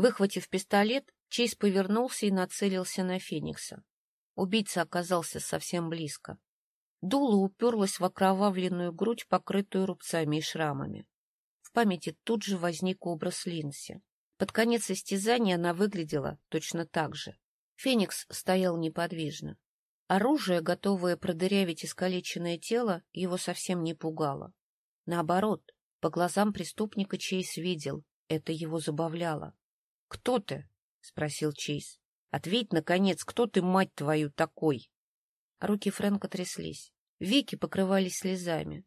Выхватив пистолет, Чейз повернулся и нацелился на Феникса. Убийца оказался совсем близко. Дуло уперлось в окровавленную грудь, покрытую рубцами и шрамами. В памяти тут же возник образ Линси. Под конец истязания она выглядела точно так же. Феникс стоял неподвижно. Оружие, готовое продырявить искалеченное тело, его совсем не пугало. Наоборот, по глазам преступника Чейз видел, это его забавляло. — Кто ты? — спросил Чейз. — Ответь, наконец, кто ты, мать твою, такой? Руки Фрэнка тряслись. Веки покрывались слезами.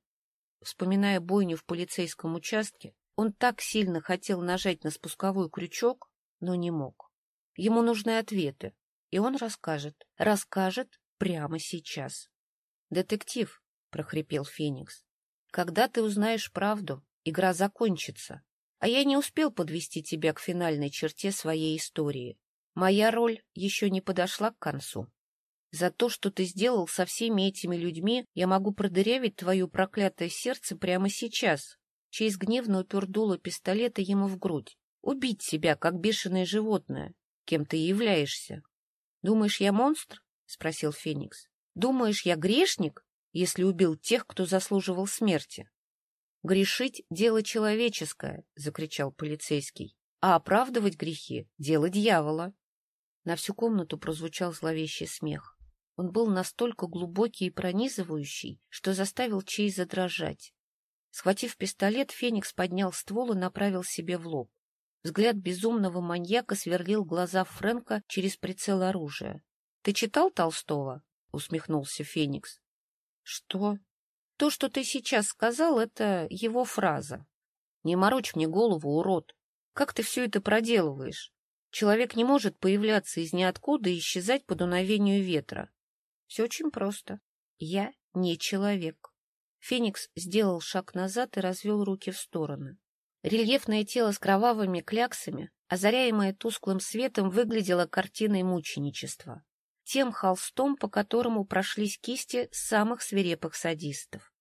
Вспоминая бойню в полицейском участке, он так сильно хотел нажать на спусковой крючок, но не мог. Ему нужны ответы, и он расскажет. Расскажет прямо сейчас. — Детектив, — прохрипел Феникс, — когда ты узнаешь правду, игра закончится, а я не успел подвести тебя к финальной черте своей истории. Моя роль еще не подошла к концу. За то, что ты сделал со всеми этими людьми, я могу продырявить твое проклятое сердце прямо сейчас. Чейз гневно упер пистолета ему в грудь. Убить себя, как бешеное животное, кем ты являешься. Думаешь, я монстр? — спросил Феникс. — Думаешь, я грешник, если убил тех, кто заслуживал смерти? — Грешить — дело человеческое, — закричал полицейский, — а оправдывать грехи — дело дьявола. На всю комнату прозвучал зловещий смех. Он был настолько глубокий и пронизывающий, что заставил Чей задрожать. Схватив пистолет, Феникс поднял ствол и направил себе в лоб. Взгляд безумного маньяка сверлил глаза Фрэнка через прицел оружия. Ты читал Толстого? — усмехнулся Феникс. — Что? То, что ты сейчас сказал, это его фраза. Не морочь мне голову, урод. Как ты все это проделываешь? Человек не может появляться из ниоткуда и исчезать по дуновению ветра. Все очень просто. Я не человек. Феникс сделал шаг назад и развел руки в стороны. Рельефное тело с кровавыми кляксами, озаряемое тусклым светом, выглядело картиной мученичества тем холстом, по которому прошлись кисти самых свирепых садистов.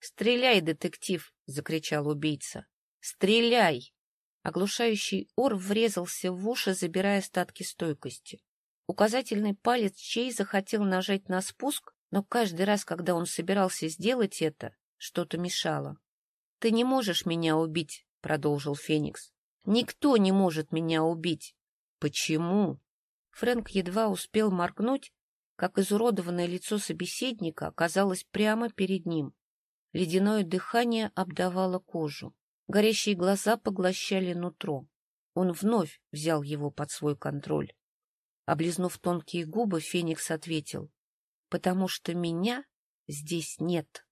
«Стреляй, детектив!» — закричал убийца. «Стреляй!» Оглушающий ор врезался в уши, забирая остатки стойкости. Указательный палец Чей захотел нажать на спуск, но каждый раз, когда он собирался сделать это, что-то мешало. — Ты не можешь меня убить, — продолжил Феникс. — Никто не может меня убить. — Почему? Фрэнк едва успел моргнуть, как изуродованное лицо собеседника оказалось прямо перед ним. Ледяное дыхание обдавало кожу. Горящие глаза поглощали нутро. Он вновь взял его под свой контроль. Облизнув тонкие губы, Феникс ответил, — Потому что меня здесь нет.